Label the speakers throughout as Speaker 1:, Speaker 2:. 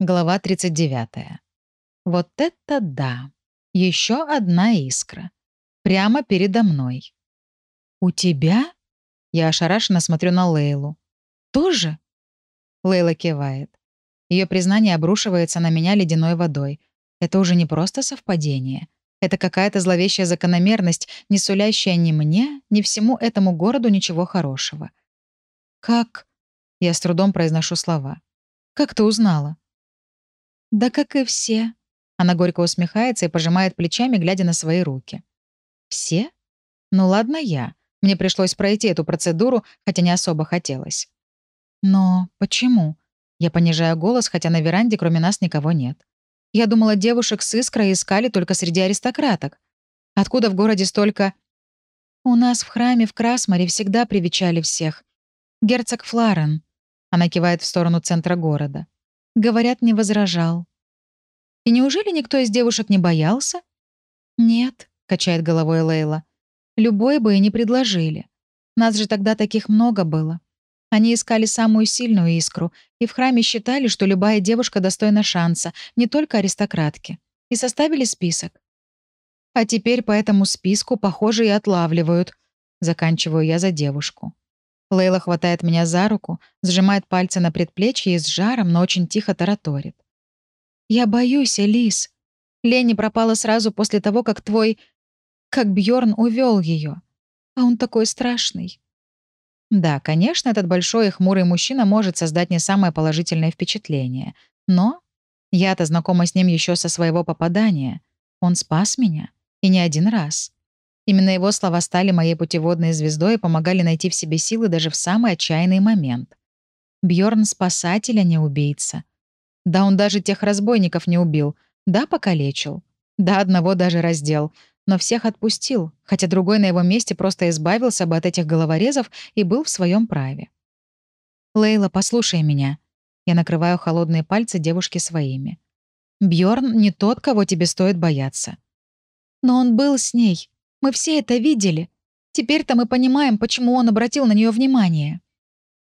Speaker 1: Глава 39. Вот это да! Еще одна искра. Прямо передо мной. «У тебя?» Я ошарашенно смотрю на Лейлу. «Тоже?» Лейла кивает. Ее признание обрушивается на меня ледяной водой. Это уже не просто совпадение. Это какая-то зловещая закономерность, не сулящая ни мне, ни всему этому городу ничего хорошего. «Как?» Я с трудом произношу слова. «Как ты узнала?» «Да как и все». Она горько усмехается и пожимает плечами, глядя на свои руки. «Все? Ну ладно я. Мне пришлось пройти эту процедуру, хотя не особо хотелось». «Но почему?» Я понижаю голос, хотя на веранде кроме нас никого нет. Я думала, девушек с искрой искали только среди аристократок. Откуда в городе столько... У нас в храме в Красморе всегда привечали всех. Герцог Фларен. Она кивает в сторону центра города. Говорят, не возражал. И неужели никто из девушек не боялся? Нет, качает головой Лейла. Любой бы и не предложили. Нас же тогда таких много было. Они искали самую сильную искру, и в храме считали, что любая девушка достойна шанса, не только аристократки. И составили список. А теперь по этому списку, похоже, и отлавливают. Заканчиваю я за девушку. Лейла хватает меня за руку, сжимает пальцы на предплечье и с жаром, но очень тихо тараторит. «Я боюсь, Элис. Лени пропала сразу после того, как твой... как Бьорн увел ее. А он такой страшный». Да, конечно, этот большой и хмурый мужчина может создать не самое положительное впечатление. Но я-то знакома с ним еще со своего попадания. Он спас меня. И не один раз. Именно его слова стали моей путеводной звездой и помогали найти в себе силы даже в самый отчаянный момент. Бьорн спасатель, а не убийца. Да он даже тех разбойников не убил. Да, покалечил. Да, одного даже раздел. Но всех отпустил, хотя другой на его месте просто избавился бы от этих головорезов и был в своем праве. «Лейла, послушай меня». Я накрываю холодные пальцы девушки своими. Бьорн не тот, кого тебе стоит бояться. Но он был с ней. Мы все это видели. Теперь-то мы понимаем, почему он обратил на нее внимание.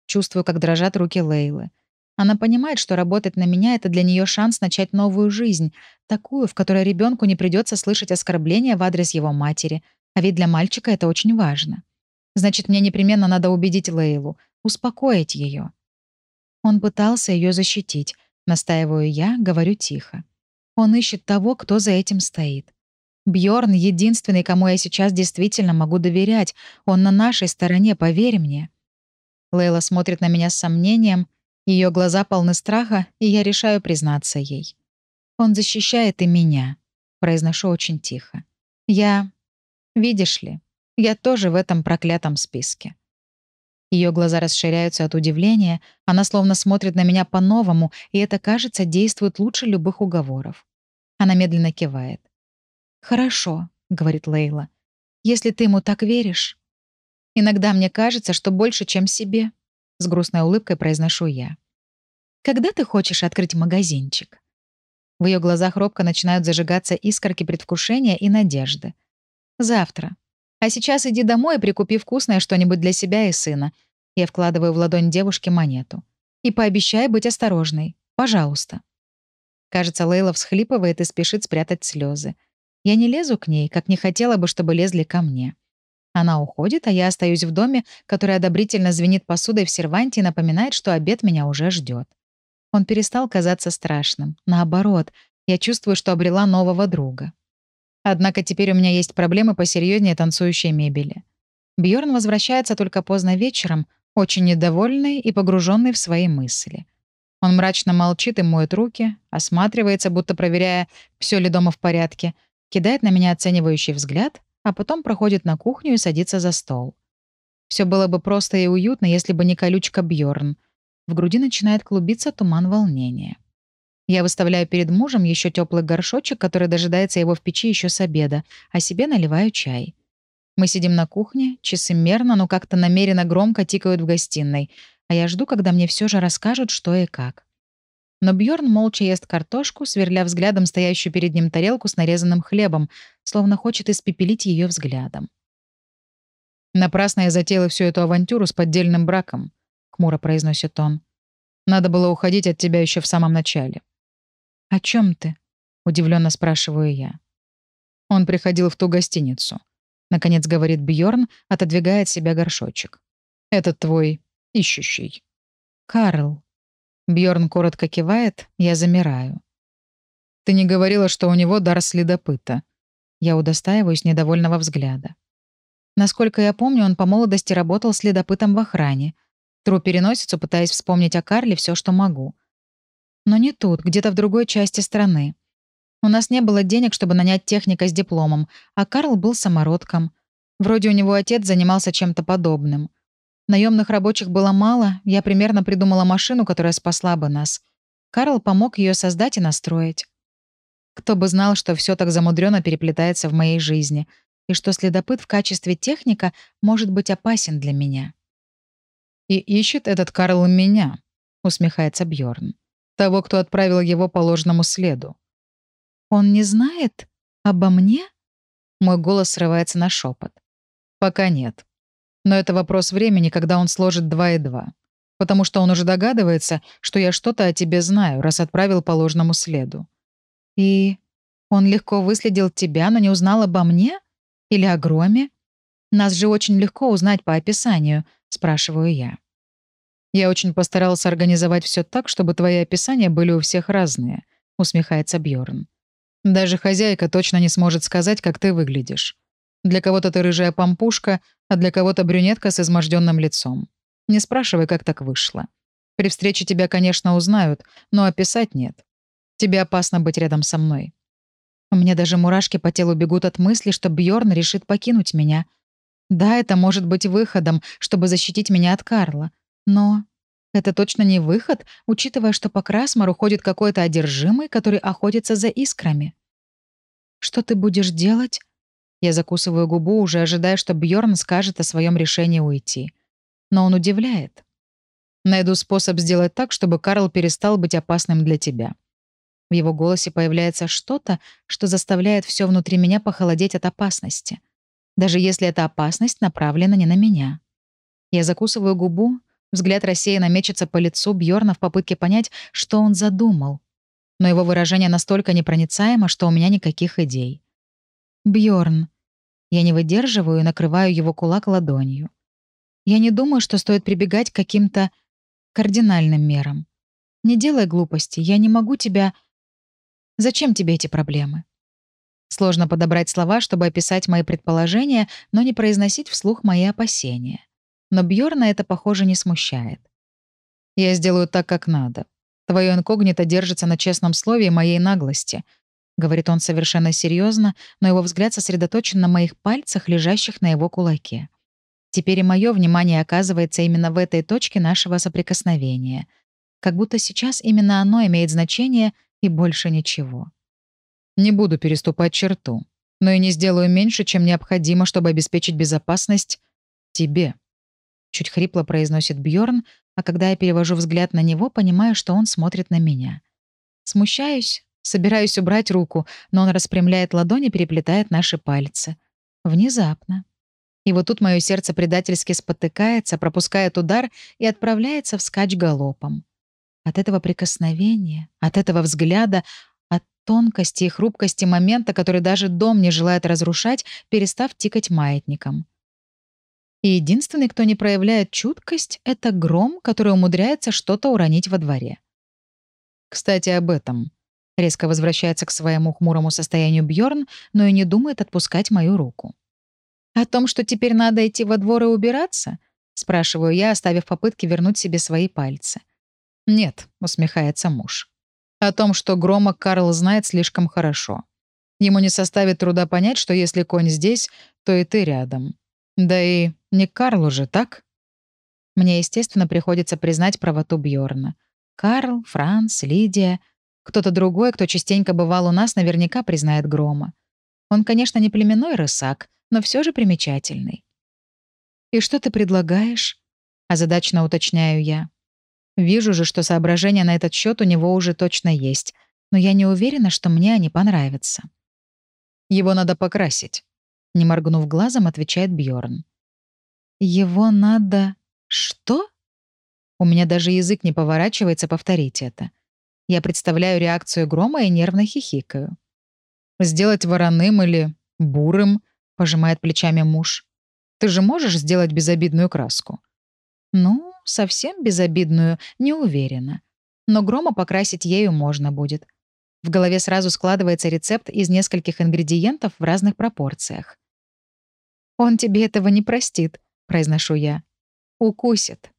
Speaker 1: Чувствую, как дрожат руки Лейлы. Она понимает, что работать на меня — это для нее шанс начать новую жизнь, такую, в которой ребенку не придется слышать оскорбления в адрес его матери, а ведь для мальчика это очень важно. Значит, мне непременно надо убедить Лейлу, успокоить ее. Он пытался ее защитить, настаиваю я, говорю тихо. Он ищет того, кто за этим стоит. Бьорн единственный, кому я сейчас действительно могу доверять. Он на нашей стороне, поверь мне. Лейла смотрит на меня с сомнением. Ее глаза полны страха, и я решаю признаться ей. Он защищает и меня. Произношу очень тихо. Я... Видишь ли, я тоже в этом проклятом списке. Ее глаза расширяются от удивления, она словно смотрит на меня по-новому, и это, кажется, действует лучше любых уговоров. Она медленно кивает. «Хорошо», — говорит Лейла. «Если ты ему так веришь...» «Иногда мне кажется, что больше, чем себе», — с грустной улыбкой произношу я. «Когда ты хочешь открыть магазинчик?» В ее глазах робко начинают зажигаться искорки предвкушения и надежды. «Завтра. А сейчас иди домой и прикупи вкусное что-нибудь для себя и сына». Я вкладываю в ладонь девушки монету. «И пообещай быть осторожной. Пожалуйста». Кажется, Лейла всхлипывает и спешит спрятать слезы. Я не лезу к ней, как не хотела бы, чтобы лезли ко мне. Она уходит, а я остаюсь в доме, который одобрительно звенит посудой в серванте и напоминает, что обед меня уже ждет. Он перестал казаться страшным. Наоборот, я чувствую, что обрела нового друга. Однако теперь у меня есть проблемы посерьезнее танцующей мебели. Бьорн возвращается только поздно вечером, очень недовольный и погруженный в свои мысли. Он мрачно молчит и моет руки, осматривается, будто проверяя, все ли дома в порядке — кидает на меня оценивающий взгляд, а потом проходит на кухню и садится за стол. Все было бы просто и уютно, если бы не колючка Бьорн. В груди начинает клубиться туман волнения. Я выставляю перед мужем еще теплый горшочек, который дожидается его в печи еще с обеда, а себе наливаю чай. Мы сидим на кухне, часы мерно, но как-то намеренно громко тикают в гостиной, а я жду, когда мне все же расскажут, что и как. Но Бьорн молча ест картошку, сверля взглядом стоящую перед ним тарелку с нарезанным хлебом, словно хочет испепелить ее взглядом. «Напрасно я затеяла всю эту авантюру с поддельным браком», — хмуро произносит он. «Надо было уходить от тебя еще в самом начале. «О чем ты?» — удивленно спрашиваю я.
Speaker 2: Он приходил в ту гостиницу. Наконец говорит Бьорн, отодвигая от себя горшочек. «Этот твой ищущий».
Speaker 1: «Карл». Бьорн коротко кивает, я замираю.
Speaker 2: «Ты не говорила, что у него дар следопыта?»
Speaker 1: Я удостаиваюсь недовольного взгляда. Насколько я помню, он по молодости работал следопытом в охране. Тру переносицу, пытаясь вспомнить о Карле все, что могу. Но не тут, где-то в другой части страны. У нас не было денег, чтобы нанять техника с дипломом, а Карл был самородком. Вроде у него отец занимался чем-то подобным. Наемных рабочих было мало, я примерно придумала машину, которая спасла бы нас. Карл помог ее создать и настроить. Кто бы знал, что все так замудрено переплетается в моей жизни, и что следопыт в качестве техника может быть опасен для меня.
Speaker 2: «И ищет этот Карл меня», — усмехается Бьорн. «Того, кто отправил его по ложному следу».
Speaker 1: «Он не знает обо мне?»
Speaker 2: Мой голос срывается на шепот. «Пока нет. Но это вопрос времени, когда он сложит два и два. Потому что он уже догадывается, что я что-то о тебе знаю, раз отправил по ложному следу».
Speaker 1: «И он легко выследил тебя, но не узнал обо мне?» Или о громе? Нас же очень легко узнать по описанию, спрашиваю я.
Speaker 2: Я очень постарался организовать все так, чтобы твои описания были у всех разные, усмехается Бьорн. Даже хозяйка точно не сможет сказать, как ты выглядишь. Для кого-то ты рыжая помпушка, а для кого-то брюнетка с изможденным лицом. Не спрашивай, как так вышло. При встрече тебя, конечно, узнают, но описать нет. Тебе опасно быть рядом со мной.
Speaker 1: У меня даже мурашки по телу бегут от мысли, что Бьорн решит покинуть меня. Да, это может быть выходом, чтобы защитить меня от Карла. Но это точно не выход, учитывая, что по Красмару ходит какой-то одержимый, который охотится за искрами. «Что ты будешь делать?» Я закусываю губу, уже ожидая, что Бьорн скажет о своем решении уйти. Но он удивляет.
Speaker 2: «Найду способ сделать так, чтобы Карл перестал быть опасным для тебя.
Speaker 1: В его голосе появляется что-то, что заставляет все внутри меня похолодеть от опасности. Даже если эта опасность направлена не на меня. Я закусываю губу, взгляд рассеянно мечется по лицу Бьорна в попытке понять, что он задумал. Но его выражение настолько непроницаемо, что у меня никаких идей. Бьорн. Я не выдерживаю и накрываю его кулак ладонью. Я не думаю, что стоит прибегать к каким-то кардинальным мерам. Не делай глупости, я не могу тебя... Зачем тебе эти проблемы? Сложно подобрать слова, чтобы описать мои предположения, но не произносить вслух мои опасения. Но Бьорна это, похоже, не смущает.
Speaker 2: Я сделаю так, как надо. Твое инкогнито держится на честном слове и моей наглости, говорит он совершенно серьезно, но его взгляд сосредоточен на моих пальцах, лежащих на его кулаке.
Speaker 1: Теперь и мое внимание оказывается именно в этой точке нашего соприкосновения. Как будто сейчас именно оно имеет значение — и больше ничего.
Speaker 2: Не буду переступать черту, но и не сделаю меньше, чем необходимо, чтобы обеспечить безопасность тебе.
Speaker 1: Чуть хрипло произносит Бьорн, а когда я перевожу взгляд на него, понимаю, что он смотрит на меня. Смущаюсь, собираюсь убрать руку, но он распрямляет ладони переплетает наши пальцы. Внезапно. И вот тут мое сердце предательски спотыкается, пропускает удар и отправляется вскачь галопом. От этого прикосновения, от этого взгляда, от тонкости и хрупкости момента, который даже дом не желает разрушать, перестав тикать маятником. И единственный, кто не проявляет чуткость, это гром, который умудряется что-то уронить во дворе.
Speaker 2: Кстати, об этом.
Speaker 1: Резко возвращается к своему хмурому состоянию Бьорн, но и не думает отпускать мою руку. «О том, что теперь надо идти во двор и убираться?» — спрашиваю я, оставив попытки вернуть себе свои пальцы.
Speaker 2: «Нет», — усмехается муж. «О том, что Грома Карл знает слишком хорошо. Ему не составит труда понять, что если конь здесь, то и ты рядом. Да и не Карл уже, так?»
Speaker 1: Мне, естественно, приходится признать правоту Бьорна. Карл, Франц, Лидия. Кто-то другой, кто частенько бывал у нас, наверняка признает Грома. Он, конечно, не племенной рысак, но все же примечательный. «И что ты предлагаешь?» — озадачно уточняю я. Вижу же, что соображения на этот счет у него уже точно есть, но я не уверена, что мне они понравятся.
Speaker 2: Его надо покрасить, не моргнув глазом, отвечает Бьорн.
Speaker 1: Его надо что? У меня даже язык не поворачивается повторить это. Я представляю реакцию грома и нервно хихикаю.
Speaker 2: «Сделать вороным или бурым?» — пожимает плечами муж. «Ты же можешь сделать безобидную краску?»
Speaker 1: «Ну, совсем безобидную, не уверена. Но грома покрасить ею можно будет. В голове сразу складывается рецепт из нескольких ингредиентов в разных пропорциях. «Он тебе этого не простит», — произношу я. «Укусит».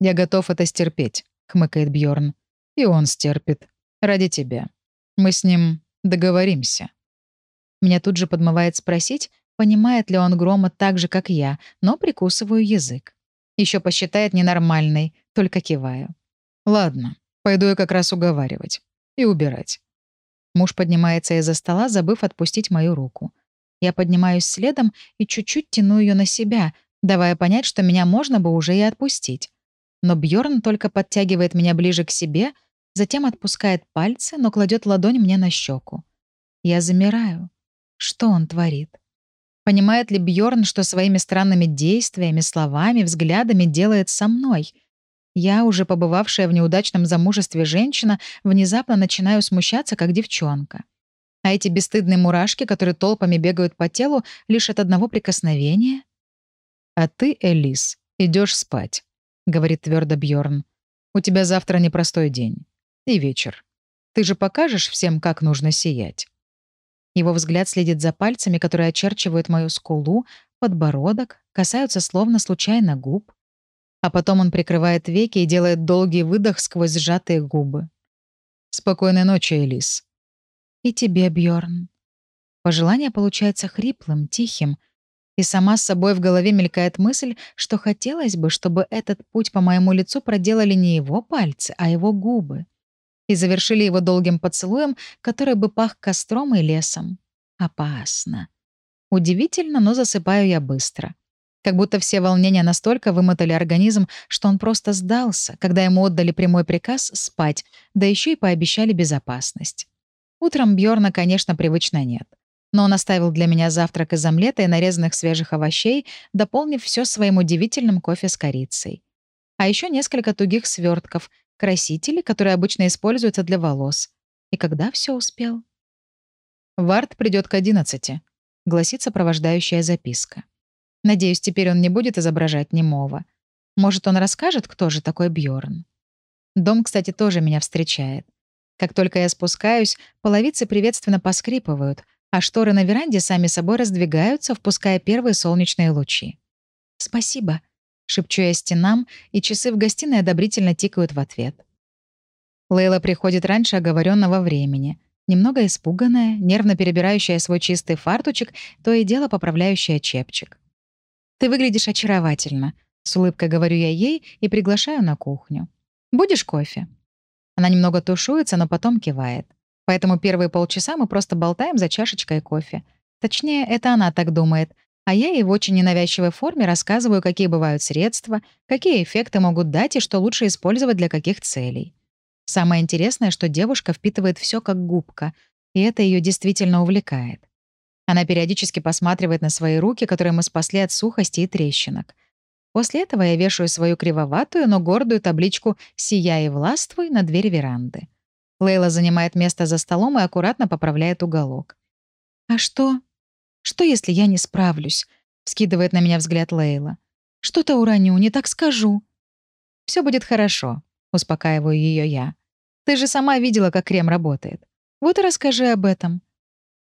Speaker 2: «Я готов это стерпеть», — хмыкает Бьорн. «И он стерпит. Ради тебя. Мы с ним договоримся».
Speaker 1: Меня тут же подмывает спросить, понимает ли он грома так же, как я, но прикусываю язык. Еще посчитает ненормальной, только киваю.
Speaker 2: «Ладно, пойду я как раз уговаривать и убирать.
Speaker 1: Муж поднимается из-за стола, забыв отпустить мою руку. Я поднимаюсь следом и чуть-чуть тяну ее на себя, давая понять, что меня можно бы уже и отпустить. Но Бьорн только подтягивает меня ближе к себе, затем отпускает пальцы, но кладет ладонь мне на щеку. Я замираю. Что он творит? Понимает ли Бьорн, что своими странными действиями, словами, взглядами делает со мной? Я, уже побывавшая в неудачном замужестве женщина, внезапно начинаю смущаться, как девчонка. А эти бесстыдные мурашки, которые толпами бегают по телу, лишь от одного прикосновения?
Speaker 2: «А ты, Элис, идешь спать», — говорит твердо Бьорн. «У тебя завтра непростой день. И вечер. Ты же покажешь всем, как нужно сиять».
Speaker 1: Его взгляд следит за пальцами, которые очерчивают мою скулу, подбородок, касаются словно случайно губ. А потом он прикрывает веки и делает долгий выдох сквозь сжатые губы.
Speaker 2: «Спокойной ночи, Элис».
Speaker 1: «И тебе, Бьорн. Пожелание получается хриплым, тихим, и сама с собой в голове мелькает мысль, что хотелось бы, чтобы этот путь по моему лицу проделали не его пальцы, а его губы. И завершили его долгим поцелуем, который бы пах костром и лесом. Опасно. Удивительно, но засыпаю я быстро. Как будто все волнения настолько вымотали организм, что он просто сдался, когда ему отдали прямой приказ спать, да еще и пообещали безопасность. Утром Бьорна, конечно, привычно нет. Но он оставил для меня завтрак из омлета и нарезанных свежих овощей, дополнив все своим удивительным кофе с корицей. А еще несколько тугих свертков, красители, которые обычно используются для волос. И когда все успел?
Speaker 2: «Вард придет к одиннадцати», — гласит сопровождающая записка.
Speaker 1: Надеюсь, теперь он не будет изображать немого. Может, он расскажет, кто же такой Бьорн. Дом, кстати, тоже меня встречает. Как только я спускаюсь, половицы приветственно поскрипывают, а шторы на веранде сами собой раздвигаются, впуская первые солнечные лучи. «Спасибо», — шепчу я стенам, и часы в гостиной одобрительно тикают в ответ. Лейла приходит раньше оговоренного времени. Немного испуганная, нервно перебирающая свой чистый фартучек, то и дело поправляющая чепчик. «Ты выглядишь очаровательно», — с улыбкой говорю я ей и приглашаю на кухню. «Будешь кофе?» Она немного тушуется, но потом кивает. Поэтому первые полчаса мы просто болтаем за чашечкой кофе. Точнее, это она так думает, а я ей в очень ненавязчивой форме рассказываю, какие бывают средства, какие эффекты могут дать и что лучше использовать для каких целей. Самое интересное, что девушка впитывает все как губка, и это ее действительно увлекает. Она периодически посматривает на свои руки, которые мы спасли от сухости и трещинок. После этого я вешаю свою кривоватую, но гордую табличку «Сияй и властвуй» на дверь веранды. Лейла занимает место за столом и аккуратно поправляет уголок. «А что? Что, если я не справлюсь?» — скидывает на меня взгляд Лейла. «Что-то уроню, не так скажу». Все будет хорошо», — успокаиваю ее я. «Ты же сама видела, как крем работает. Вот и расскажи об этом.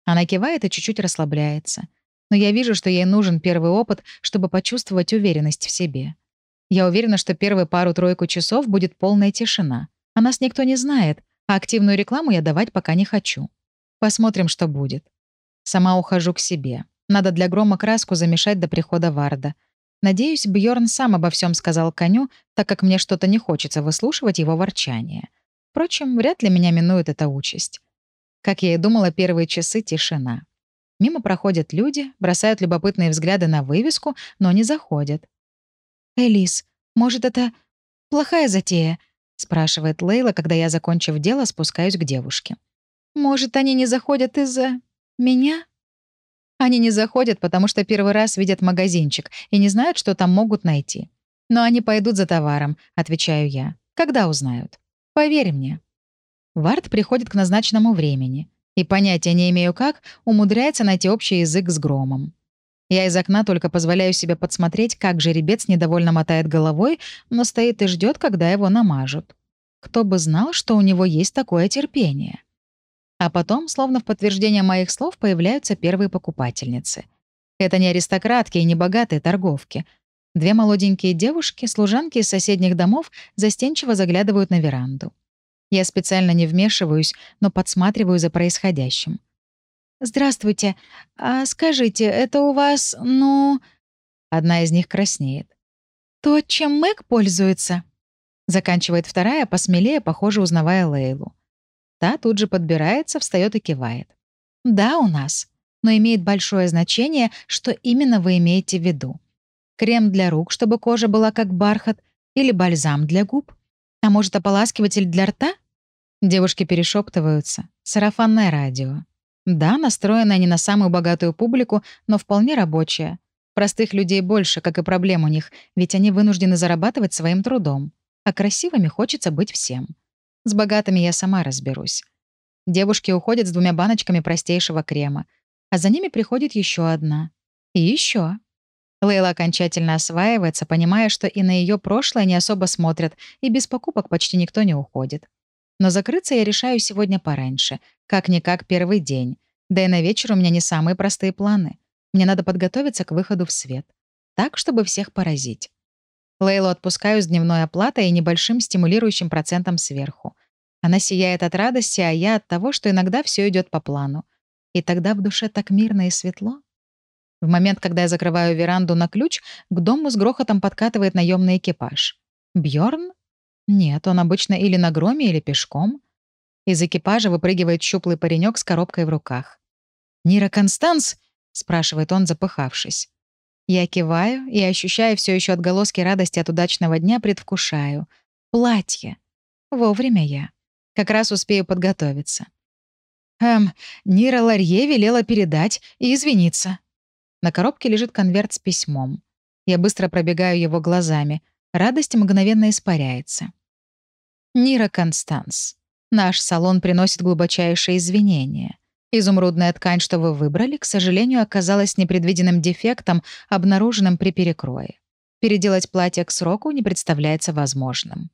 Speaker 1: Она кивает и чуть-чуть расслабляется. Но я вижу, что ей нужен первый опыт, чтобы почувствовать уверенность в себе. Я уверена, что первые пару-тройку часов будет полная тишина. А нас никто не знает, а активную рекламу я давать пока не хочу. Посмотрим, что будет. Сама ухожу к себе. Надо для грома краску замешать до прихода Варда. Надеюсь, Бьорн сам обо всем сказал коню, так как мне что-то не хочется выслушивать его ворчание. Впрочем, вряд ли меня минует эта участь. Как я и думала, первые часы — тишина. Мимо проходят люди, бросают любопытные взгляды на вывеску, но не заходят. «Элис, может, это плохая затея?» — спрашивает Лейла, когда я, закончив дело, спускаюсь к девушке. «Может, они не заходят из-за меня?» Они не заходят, потому что первый раз видят магазинчик и не знают, что там могут найти. Но они пойдут за товаром, отвечаю я. Когда узнают? Поверь мне. Вард приходит к назначенному времени, и понятия не имею как, умудряется найти общий язык с громом. Я из окна только позволяю себе подсмотреть, как жеребец недовольно мотает головой, но стоит и ждет, когда его намажут. Кто бы знал, что у него есть такое терпение. А потом, словно в подтверждение моих слов, появляются первые покупательницы. Это не аристократки и не богатые торговки. Две молоденькие девушки, служанки из соседних домов, застенчиво заглядывают на веранду. Я специально не вмешиваюсь, но подсматриваю за происходящим. «Здравствуйте. А скажите, это у вас, ну...» Одна из них краснеет. «То, чем Мэг пользуется?» Заканчивает вторая, посмелее, похоже, узнавая Лейлу. Та тут же подбирается, встает и кивает. «Да, у нас. Но имеет большое значение, что именно вы имеете в виду. Крем для рук, чтобы кожа была как бархат, или бальзам для губ? А может, ополаскиватель для рта?» Девушки перешептываются. Сарафанное радио. Да, настроенная не на самую богатую публику, но вполне рабочая. Простых людей больше, как и проблем у них, ведь они вынуждены зарабатывать своим трудом. А красивыми хочется быть всем. С богатыми я сама разберусь. Девушки уходят с двумя баночками простейшего крема, а за ними приходит еще одна. И еще. Лейла окончательно осваивается, понимая, что и на ее прошлое не особо смотрят, и без покупок почти никто не уходит. Но закрыться я решаю сегодня пораньше. Как-никак первый день. Да и на вечер у меня не самые простые планы. Мне надо подготовиться к выходу в свет. Так, чтобы всех поразить. Лейлу отпускаю с дневной оплатой и небольшим стимулирующим процентом сверху. Она сияет от радости, а я от того, что иногда все идет по плану. И тогда в душе так мирно и светло. В момент, когда я закрываю веранду на ключ, к дому с грохотом подкатывает наемный экипаж. Бьорн нет, он обычно или на громе, или пешком. Из экипажа выпрыгивает щуплый паренек с коробкой в руках. «Нира Констанс?» — спрашивает он, запыхавшись. Я киваю и, ощущая все еще отголоски радости от удачного дня, предвкушаю. Платье. Вовремя я. Как раз успею подготовиться. Эм, Нира Ларье велела передать и извиниться. На коробке лежит конверт с письмом. Я быстро пробегаю его глазами. Радость мгновенно испаряется. Нира Констанс. Наш салон приносит глубочайшие извинения. Изумрудная ткань, что вы выбрали, к сожалению, оказалась непредвиденным дефектом, обнаруженным при перекрое. Переделать платье к сроку не представляется возможным.